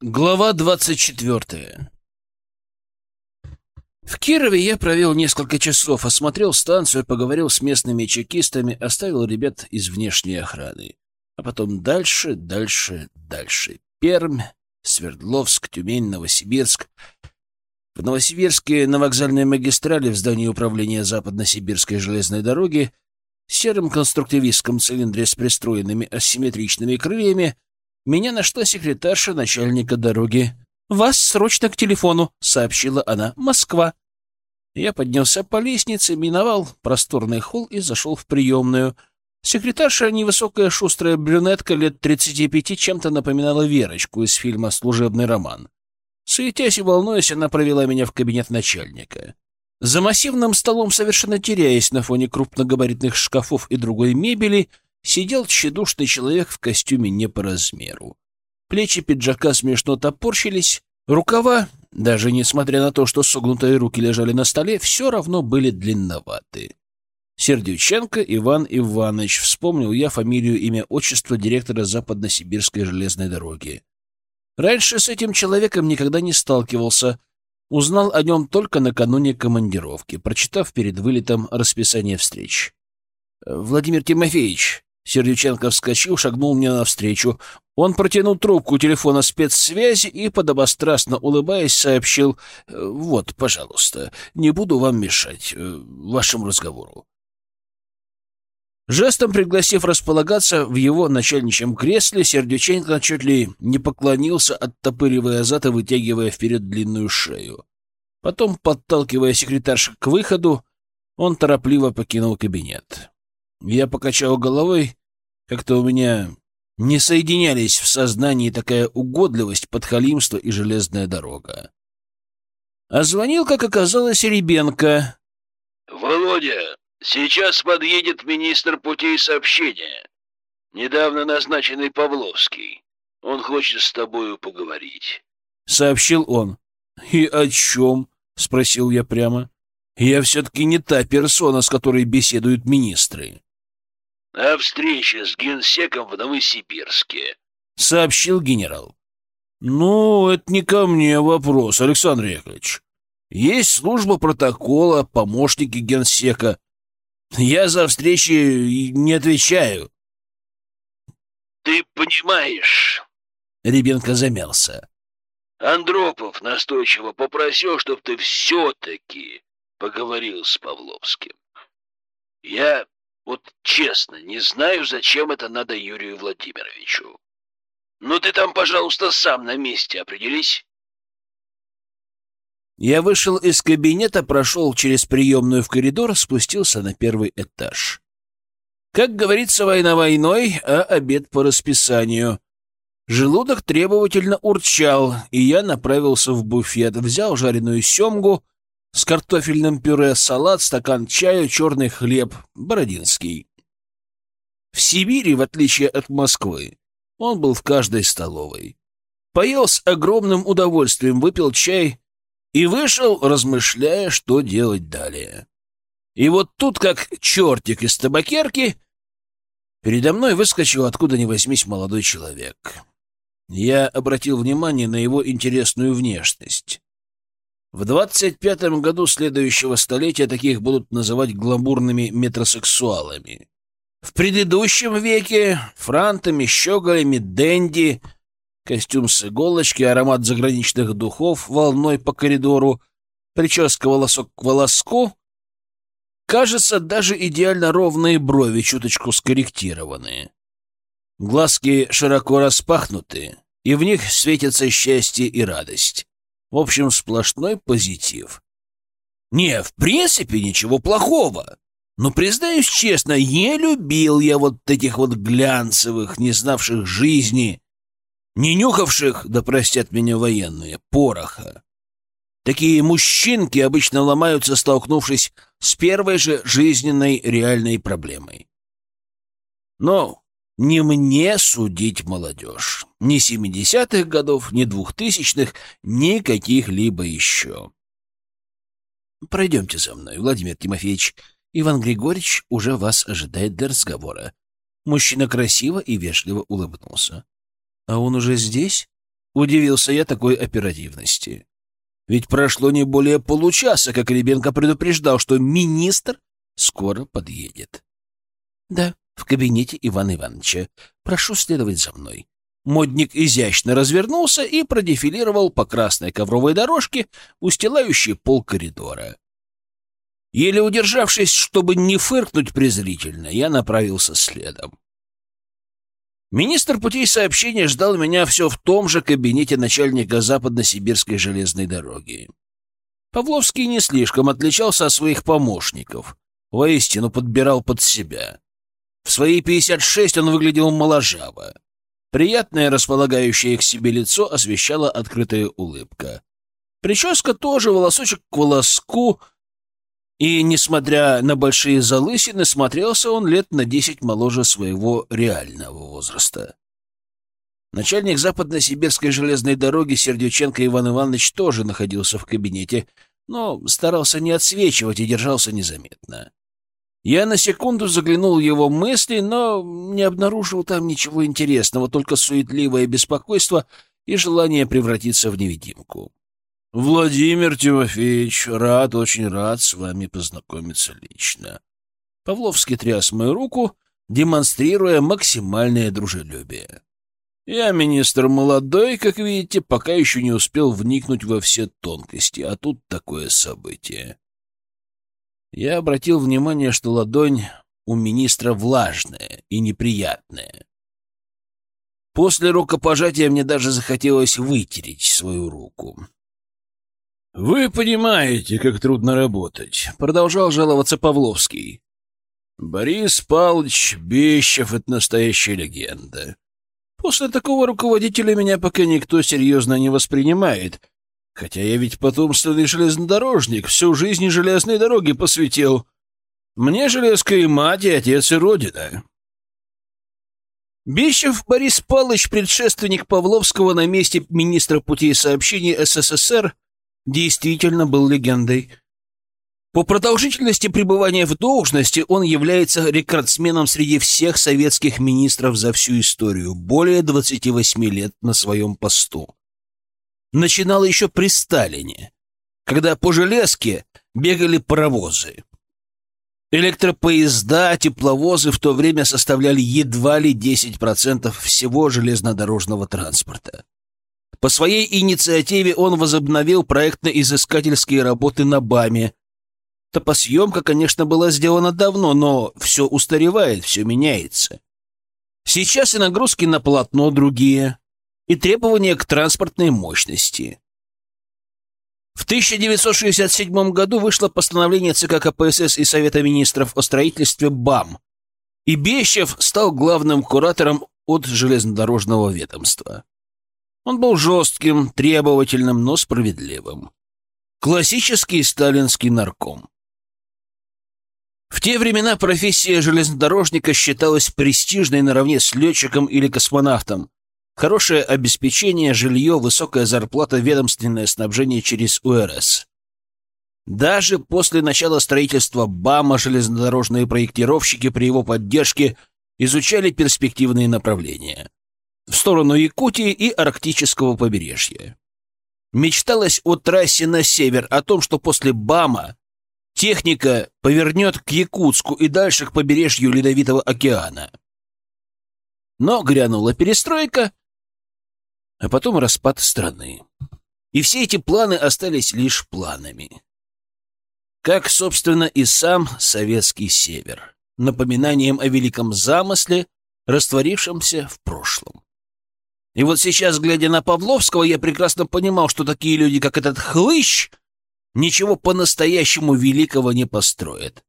Глава двадцать четвертая В Кирове я провел несколько часов, осмотрел станцию, поговорил с местными чекистами, оставил ребят из внешней охраны. А потом дальше, дальше, дальше. Пермь, Свердловск, Тюмень, Новосибирск. В Новосибирске на вокзальной магистрали в здании управления Западно-Сибирской железной дороги сером конструктивистском цилиндре с пристроенными асимметричными крыльями меня нашла секретарша начальника дороги. «Вас срочно к телефону», — сообщила она. «Москва». Я поднялся по лестнице, миновал просторный холл и зашел в приемную. Секретарша, невысокая шустрая брюнетка лет тридцати пяти, чем-то напоминала Верочку из фильма «Служебный роман». Суетясь и волнуясь, она провела меня в кабинет начальника. За массивным столом, совершенно теряясь на фоне крупногабаритных шкафов и другой мебели, сидел тщедушный человек в костюме не по размеру. Плечи пиджака смешно топорщились, рукава, даже несмотря на то, что согнутые руки лежали на столе, все равно были длинноваты. Сердюченко Иван Иванович, вспомнил я фамилию, имя, отчество директора Западно-Сибирской железной дороги. Раньше с этим человеком никогда не сталкивался, узнал о нем только накануне командировки, прочитав перед вылетом расписание встреч. «Владимир Тимофеевич», Сердюченко вскочил, шагнул мне навстречу. Он протянул трубку телефона спецсвязи и, подобострастно улыбаясь, сообщил «Вот, пожалуйста, не буду вам мешать э, вашему разговору». Жестом пригласив располагаться в его начальничьем кресле, Сердюченко чуть ли не поклонился, оттопыривая зад и вытягивая вперед длинную шею. Потом, подталкивая секретарша к выходу, он торопливо покинул кабинет. Я покачал головой, как-то у меня не соединялись в сознании такая угодливость, подхалимство и железная дорога. А звонил, как оказалось, Ребенко. «Володя, Сейчас подъедет министр путей сообщения, недавно назначенный Павловский. Он хочет с тобою поговорить. — сообщил он. — И о чем? — спросил я прямо. — Я все-таки не та персона, с которой беседуют министры. — О встрече с генсеком в Новосибирске, — сообщил генерал. — Ну, это не ко мне вопрос, Александр Яковлевич. Есть служба протокола, помощники генсека. Я за встречи не отвечаю. Ты понимаешь? Ребенка замялся. Андропов настойчиво попросил, чтобы ты все-таки поговорил с Павловским. Я вот честно не знаю, зачем это надо Юрию Владимировичу. Ну ты там, пожалуйста, сам на месте определись. Я вышел из кабинета, прошел через приемную в коридор, спустился на первый этаж. Как говорится, война войной, а обед по расписанию. Желудок требовательно урчал, и я направился в буфет, взял жареную семгу с картофельным пюре, салат, стакан чая, черный хлеб, бородинский. В Сибири, в отличие от Москвы, он был в каждой столовой. Поел с огромным удовольствием, выпил чай и вышел, размышляя, что делать далее. И вот тут, как чертик из табакерки, передо мной выскочил откуда ни возьмись молодой человек. Я обратил внимание на его интересную внешность. В двадцать пятом году следующего столетия таких будут называть гламурными метросексуалами. В предыдущем веке — франтами, щеголями, денди — Костюм с иголочки, аромат заграничных духов волной по коридору, прическа волосок к волоску. Кажется, даже идеально ровные брови чуточку скорректированные. Глазки широко распахнуты, и в них светятся счастье и радость. В общем, сплошной позитив. Не, в принципе, ничего плохого. Но, признаюсь честно, не любил я вот этих вот глянцевых, не знавших жизни, не нюхавших, да простят меня военные, пороха. Такие мужчинки обычно ломаются, столкнувшись с первой же жизненной реальной проблемой. Но не мне судить молодежь. Ни семидесятых годов, ни двухтысячных, ни каких-либо еще. Пройдемте за мной, Владимир Тимофеевич. Иван Григорьевич уже вас ожидает для разговора. Мужчина красиво и вежливо улыбнулся. «А он уже здесь?» Удивился я такой оперативности. Ведь прошло не более получаса, как Ребенко предупреждал, что министр скоро подъедет. Да, в кабинете Ивана Ивановича. Прошу следовать за мной. Модник изящно развернулся и продефилировал по красной ковровой дорожке, устилающей пол коридора. Еле удержавшись, чтобы не фыркнуть презрительно, я направился следом. Министр путей сообщения ждал меня все в том же кабинете начальника Западно-Сибирской железной дороги. Павловский не слишком отличался от своих помощников, воистину подбирал под себя. В свои 56 он выглядел моложаво. Приятное, располагающее к себе лицо освещала открытая улыбка. Прическа тоже волосочек к волоску, и, несмотря на большие залысины, смотрелся он лет на десять моложе своего реального возраста. Начальник западно-сибирской железной дороги Сердюченко Иван Иванович тоже находился в кабинете, но старался не отсвечивать и держался незаметно. Я на секунду заглянул в его мысли, но не обнаружил там ничего интересного, только суетливое беспокойство и желание превратиться в невидимку. Владимир Тимофеевич, рад, очень рад с вами познакомиться лично. Павловский тряс мою руку, демонстрируя максимальное дружелюбие. Я министр молодой, как видите, пока еще не успел вникнуть во все тонкости, а тут такое событие. Я обратил внимание, что ладонь у министра влажная и неприятная. После рукопожатия мне даже захотелось вытереть свою руку. «Вы понимаете, как трудно работать», — продолжал жаловаться Павловский. «Борис Павлович Бещев — это настоящая легенда. После такого руководителя меня пока никто серьезно не воспринимает, хотя я ведь потомственный железнодорожник, всю жизнь железной дороги посвятил. Мне железка и мать, и отец, и родина». Бещев Борис Павлович, предшественник Павловского на месте министра путей сообщений СССР, действительно был легендой. По продолжительности пребывания в должности он является рекордсменом среди всех советских министров за всю историю, более 28 лет на своем посту. Начинал еще при Сталине, когда по железке бегали паровозы. Электропоезда, тепловозы в то время составляли едва ли 10% всего железнодорожного транспорта. По своей инициативе он возобновил проектно-изыскательские работы на БАМе. Топосъемка, конечно, была сделана давно, но все устаревает, все меняется. Сейчас и нагрузки на полотно другие, и требования к транспортной мощности. В 1967 году вышло постановление ЦК КПСС и Совета министров о строительстве БАМ, и Бещев стал главным куратором от железнодорожного ведомства. Он был жестким, требовательным, но справедливым. Классический сталинский нарком. В те времена профессия железнодорожника считалась престижной наравне с летчиком или космонавтом. Хорошее обеспечение, жилье, высокая зарплата, ведомственное снабжение через УРС. Даже после начала строительства БАМа железнодорожные проектировщики при его поддержке изучали перспективные направления в сторону Якутии и арктического побережья. Мечталось о трассе на север, о том, что после БАМа техника повернет к Якутску и дальше к побережью Ледовитого океана. Но грянула перестройка, а потом распад страны. И все эти планы остались лишь планами. Как, собственно, и сам Советский Север, напоминанием о великом замысле, растворившемся в прошлом. И вот сейчас, глядя на Павловского, я прекрасно понимал, что такие люди, как этот хлыщ, ничего по-настоящему великого не построят.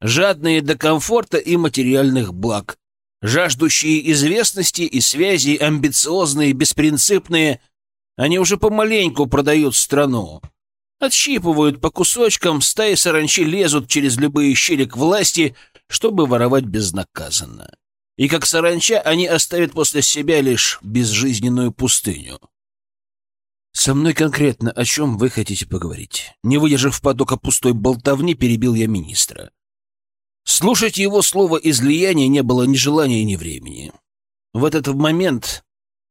Жадные до комфорта и материальных благ, жаждущие известности и связи, амбициозные, беспринципные, они уже помаленьку продают страну. Отщипывают по кусочкам, стаи саранчи лезут через любые щели к власти, чтобы воровать безнаказанно и как саранча они оставят после себя лишь безжизненную пустыню. «Со мной конкретно о чем вы хотите поговорить?» Не выдержав потока пустой болтовни, перебил я министра. Слушать его слово излияния не было ни желания, ни времени. В этот момент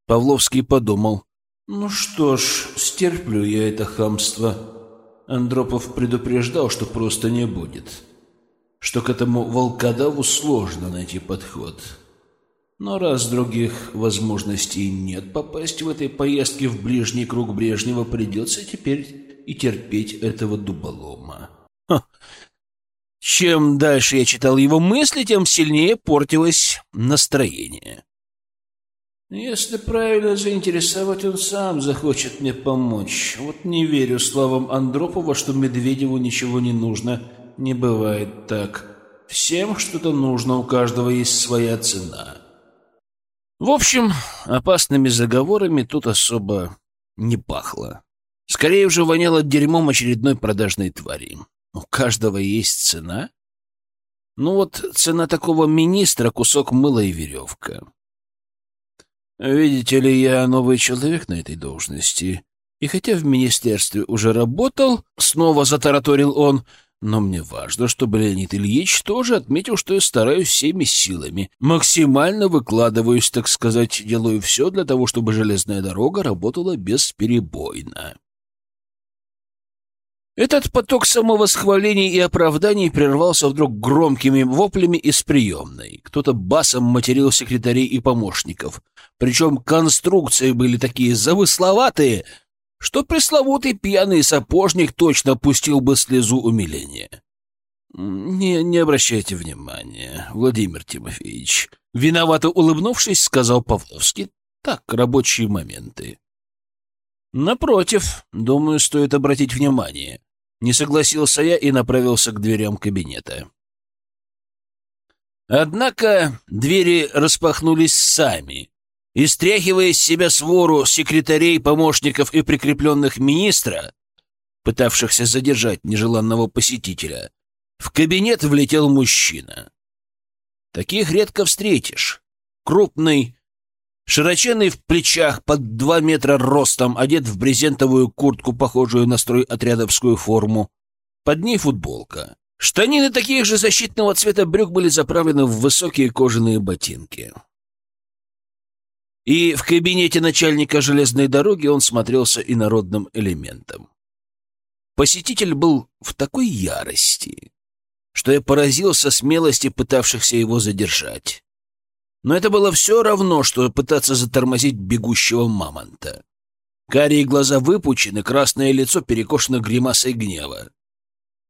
Павловский подумал, Ну что ж, стерплю я это хамство. Андропов предупреждал, что просто не будет. Что к этому волкодаву сложно найти подход. Но раз других возможностей нет попасть в этой поездке в ближний круг Брежнева, придется теперь и терпеть этого дуболома. Чем дальше я читал его мысли, тем сильнее портилось настроение. Если правильно заинтересовать, он сам захочет мне помочь. Вот не верю словам Андропова, что Медведеву ничего не нужно. Не бывает так. Всем что-то нужно, у каждого есть своя цена. В общем, опасными заговорами тут особо не пахло. Скорее уже воняло дерьмом очередной продажной твари. У каждого есть цена. Ну вот цена такого министра — кусок мыла и веревка. Видите ли, я новый человек на этой должности. И хотя в министерстве уже работал, снова затараторил он, но мне важно, чтобы Леонид Ильич тоже отметил, что я стараюсь всеми силами. Максимально выкладываюсь, так сказать, делаю все для того, чтобы железная дорога работала бесперебойно. Этот поток самовосхвалений и оправданий прервался вдруг громкими воплями из приемной. Кто-то басом материл секретарей и помощников. Причем конструкции были такие завысловатые, что пресловутый пьяный сапожник точно пустил бы слезу умиления. «Не, не обращайте внимания, Владимир Тимофеевич», — виновато улыбнувшись, сказал Павловский. «Так, рабочие моменты». «Напротив, думаю, стоит обратить внимание». Не согласился я и направился к дверям кабинета. Однако двери распахнулись сами, и, стряхивая с себя свору секретарей, помощников и прикрепленных министра, пытавшихся задержать нежеланного посетителя, в кабинет влетел мужчина. Таких редко встретишь. Крупный, широченный в плечах, под два метра ростом, одет в брезентовую куртку, похожую на строй отрядовскую форму. Под ней футболка. Штанины таких же защитного цвета брюк были заправлены в высокие кожаные ботинки. И в кабинете начальника железной дороги он смотрелся инородным элементом. Посетитель был в такой ярости, что я поразился смелости пытавшихся его задержать. Но это было все равно, что пытаться затормозить бегущего мамонта. Карие глаза выпучены, красное лицо перекошено гримасой гнева.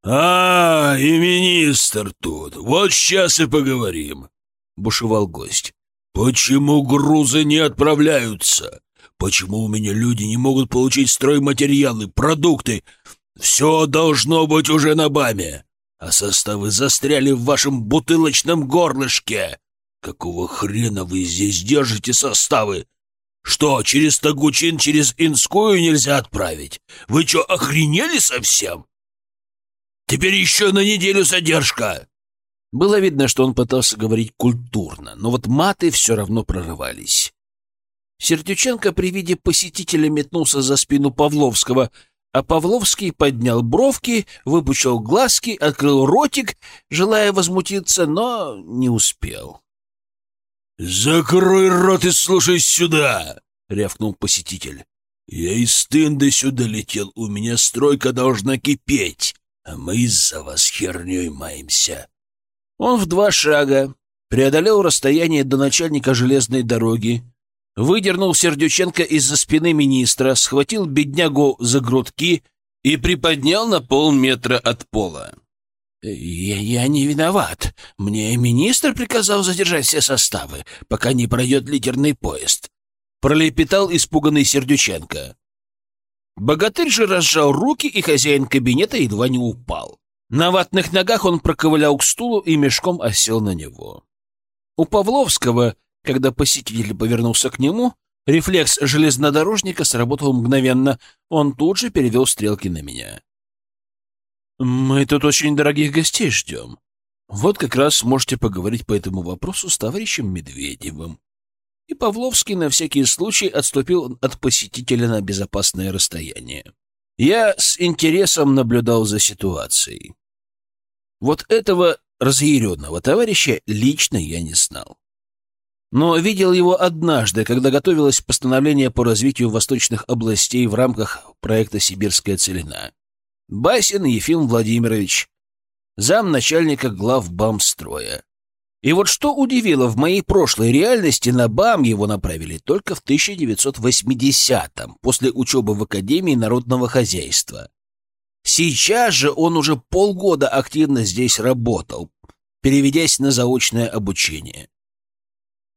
«А, и министр тут. Вот сейчас и поговорим», — бушевал гость. «Почему грузы не отправляются? Почему у меня люди не могут получить стройматериалы, продукты? Все должно быть уже на БАМе, а составы застряли в вашем бутылочном горлышке. Какого хрена вы здесь держите составы? Что, через Тагучин, через Инскую нельзя отправить? Вы что, охренели совсем? Теперь еще на неделю задержка!» Было видно, что он пытался говорить культурно, но вот маты все равно прорывались. Сердюченко при виде посетителя метнулся за спину Павловского, а Павловский поднял бровки, выпучил глазки, открыл ротик, желая возмутиться, но не успел. «Закрой рот и слушай сюда!» — рявкнул посетитель. «Я из Тынды сюда летел, у меня стройка должна кипеть, а мы из-за вас херней маемся. Он в два шага преодолел расстояние до начальника железной дороги, выдернул Сердюченко из-за спины министра, схватил беднягу за грудки и приподнял на полметра от пола. «Я, «Я не виноват. Мне министр приказал задержать все составы, пока не пройдет литерный поезд», — пролепетал испуганный Сердюченко. Богатырь же разжал руки, и хозяин кабинета едва не упал. На ватных ногах он проковылял к стулу и мешком осел на него. У Павловского, когда посетитель повернулся к нему, рефлекс железнодорожника сработал мгновенно. Он тут же перевел стрелки на меня. «Мы тут очень дорогих гостей ждем. Вот как раз сможете поговорить по этому вопросу с товарищем Медведевым». И Павловский на всякий случай отступил от посетителя на безопасное расстояние. Я с интересом наблюдал за ситуацией. Вот этого разъяренного товарища лично я не знал. но видел его однажды, когда готовилось постановление по развитию восточных областей в рамках проекта «Сибирская целина». Басин Ефим Владимирович, зам начальника глав БАМ-строя. И вот что удивило, в моей прошлой реальности на БАМ его направили только в 1980-м, после учебы в Академии народного хозяйства. Сейчас же он уже полгода активно здесь работал, переведясь на заочное обучение.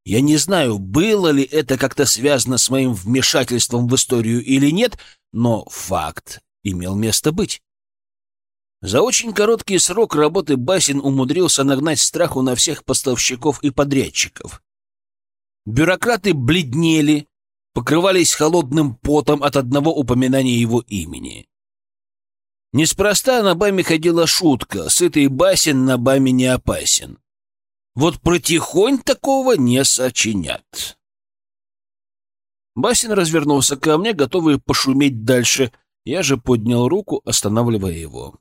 Я не знаю, было ли это как-то связано с моим вмешательством в историю или нет, но факт имел место быть. За очень короткий срок работы Басин умудрился нагнать страху на всех поставщиков и подрядчиков. Бюрократы бледнели, покрывались холодным потом от одного упоминания его имени. Неспроста на Баме ходила шутка «Сытый Басин на Баме не опасен». Вот протихонь такого не сочинят. Басин развернулся ко мне, готовый пошуметь дальше. Я же поднял руку, останавливая его.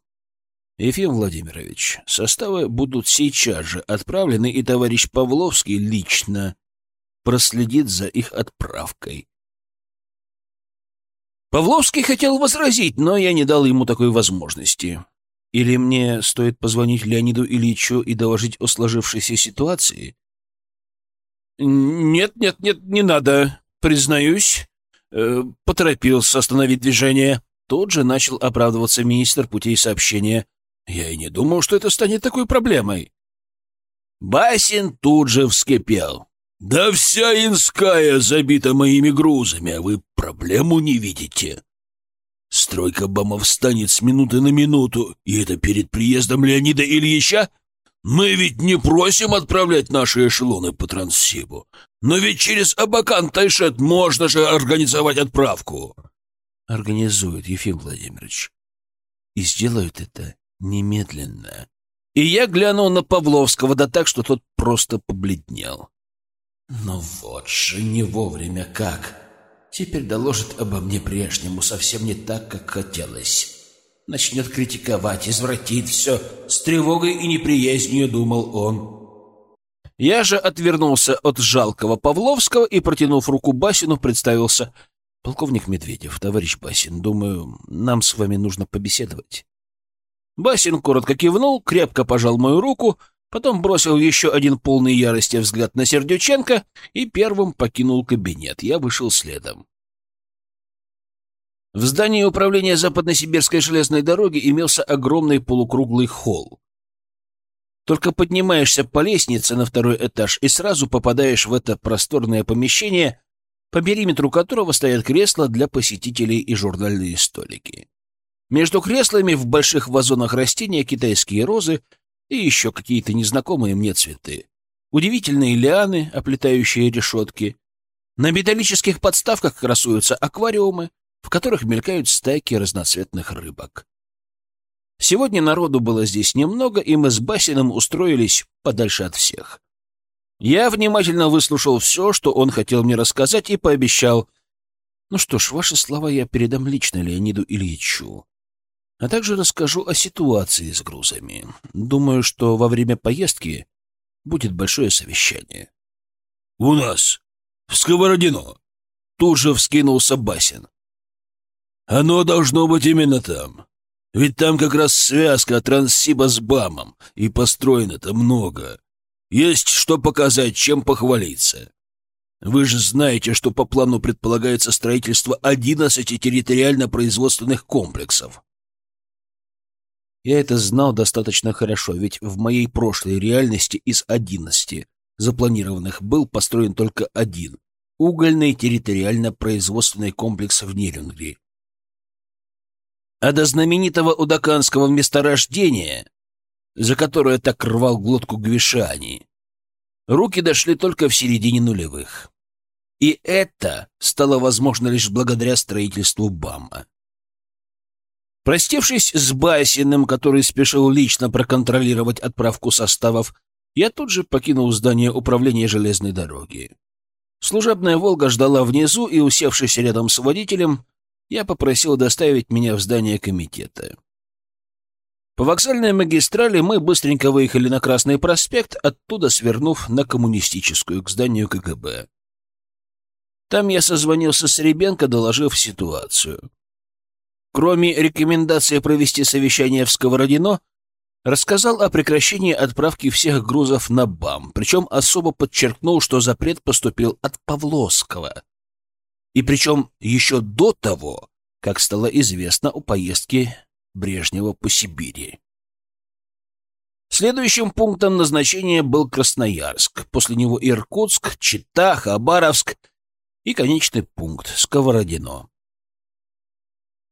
Ефим Владимирович, составы будут сейчас же отправлены, и товарищ Павловский лично проследит за их отправкой. Павловский хотел возразить, но я не дал ему такой возможности. Или мне стоит позвонить Леониду Ильичу и доложить о сложившейся ситуации? Нет, нет, нет, не надо, признаюсь. Э, поторопился остановить движение. Тут же начал оправдываться министр путей сообщения. Я и не думал, что это станет такой проблемой. Басин тут же вскипел. «Да вся Инская забита моими грузами, а вы проблему не видите. Стройка БАМа встанет с минуты на минуту, и это перед приездом Леонида Ильича? Мы ведь не просим отправлять наши эшелоны по Транссибу. Но ведь через Абакан Тайшет можно же организовать отправку. Организуют, Ефим Владимирович. И сделают это немедленно. И я глянул на Павловского, да так, что тот просто побледнел. Ну вот же, не вовремя как. Теперь доложит обо мне прежнему совсем не так, как хотелось. Начнет критиковать, извратит все. С тревогой и неприязнью думал он. Я же отвернулся от жалкого Павловского и, протянув руку Басину, представился. «Полковник Медведев, товарищ Басин, думаю, нам с вами нужно побеседовать». Басин коротко кивнул, крепко пожал мою руку, потом бросил еще один полный ярости взгляд на Сердюченко и первым покинул кабинет. Я вышел следом. В здании управления Западно-Сибирской железной дороги имелся огромный полукруглый холл. Только поднимаешься по лестнице на второй этаж и сразу попадаешь в это просторное помещение, по периметру которого стоят кресла для посетителей и журнальные столики. Между креслами в больших вазонах растения китайские розы и еще какие-то незнакомые мне цветы. Удивительные лианы, оплетающие решетки. На металлических подставках красуются аквариумы, в которых мелькают стайки разноцветных рыбок. Сегодня народу было здесь немного, и мы с Басиным устроились подальше от всех. Я внимательно выслушал все, что он хотел мне рассказать, и пообещал. Ну что ж, ваши слова я передам лично Леониду Ильичу а также расскажу о ситуации с грузами. Думаю, что во время поездки будет большое совещание. — У нас, в Сковородино, тут же вскинулся Басин. — Оно должно быть именно там. Ведь там как раз связка Транссиба с БАМом, и построено-то много. Есть что показать, чем похвалиться. Вы же знаете, что по плану предполагается строительство 11 территориально-производственных комплексов. Я это знал достаточно хорошо, ведь в моей прошлой реальности из одиннадцати запланированных был построен только один — угольный территориально-производственный комплекс в Нерюнгри. А до знаменитого удаканского месторождения, за которое так рвал глотку Гвишани, руки дошли только в середине нулевых. И это стало возможно лишь благодаря строительству БАМа. Простившись с Басиным, который спешил лично проконтролировать отправку составов, я тут же покинул здание управления железной дороги. Служебная «Волга» ждала внизу, и, усевшись рядом с водителем, я попросил доставить меня в здание комитета. По вокзальной магистрали мы быстренько выехали на Красный проспект, оттуда свернув на Коммунистическую, к зданию КГБ. Там я созвонился с Ребенко, доложив ситуацию. Кроме рекомендации провести совещание в Сковородино, рассказал о прекращении отправки всех грузов на БАМ, причем особо подчеркнул, что запрет поступил от Павловского. И причем еще до того, как стало известно о поездке Брежнева по Сибири. Следующим пунктом назначения был Красноярск, после него Иркутск, Чита, Хабаровск и конечный пункт — Сковородино.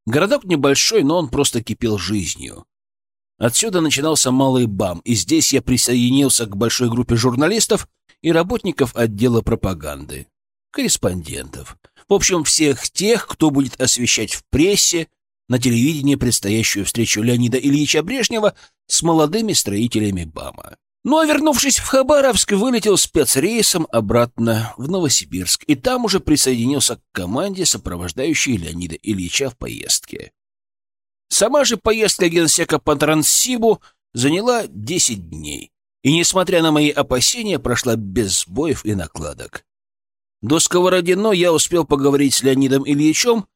Городок небольшой, но он просто кипел жизнью. Отсюда начинался Малый БАМ, и здесь я присоединился к большой группе журналистов и работников отдела пропаганды, корреспондентов. В общем, всех тех, кто будет освещать в прессе на телевидении предстоящую встречу Леонида Ильича Брежнева с молодыми строителями БАМа. Ну а вернувшись в Хабаровск, вылетел спецрейсом обратно в Новосибирск и там уже присоединился к команде, сопровождающей Леонида Ильича в поездке. Сама же поездка генсека по Транссибу заняла 10 дней, и, несмотря на мои опасения, прошла без сбоев и накладок. До Сковородино я успел поговорить с Леонидом Ильичем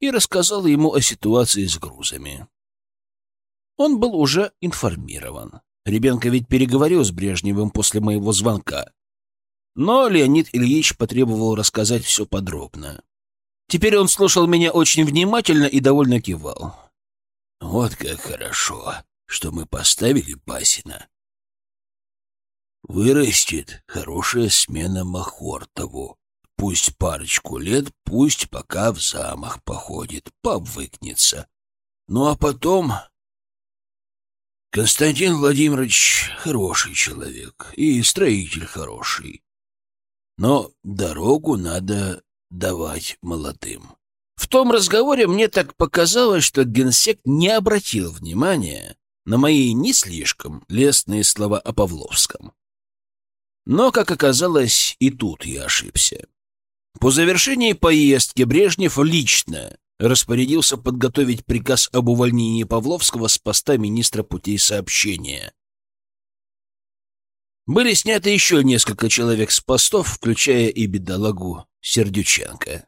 и рассказал ему о ситуации с грузами. Он был уже информирован. Ребенка ведь переговорил с Брежневым после моего звонка. Но Леонид Ильич потребовал рассказать все подробно. Теперь он слушал меня очень внимательно и довольно кивал. «Вот как хорошо, что мы поставили Пасина. Вырастет хорошая смена Махортову. Пусть парочку лет, пусть пока в замах походит, повыкнется. Ну а потом... Константин Владимирович хороший человек и строитель хороший. Но дорогу надо давать молодым. В том разговоре мне так показалось, что генсек не обратил внимания на мои не слишком лестные слова о Павловском. Но, как оказалось, и тут я ошибся. По завершении поездки Брежнев лично распорядился подготовить приказ об увольнении Павловского с поста министра путей сообщения. Были сняты еще несколько человек с постов, включая и бедолагу Сердюченко.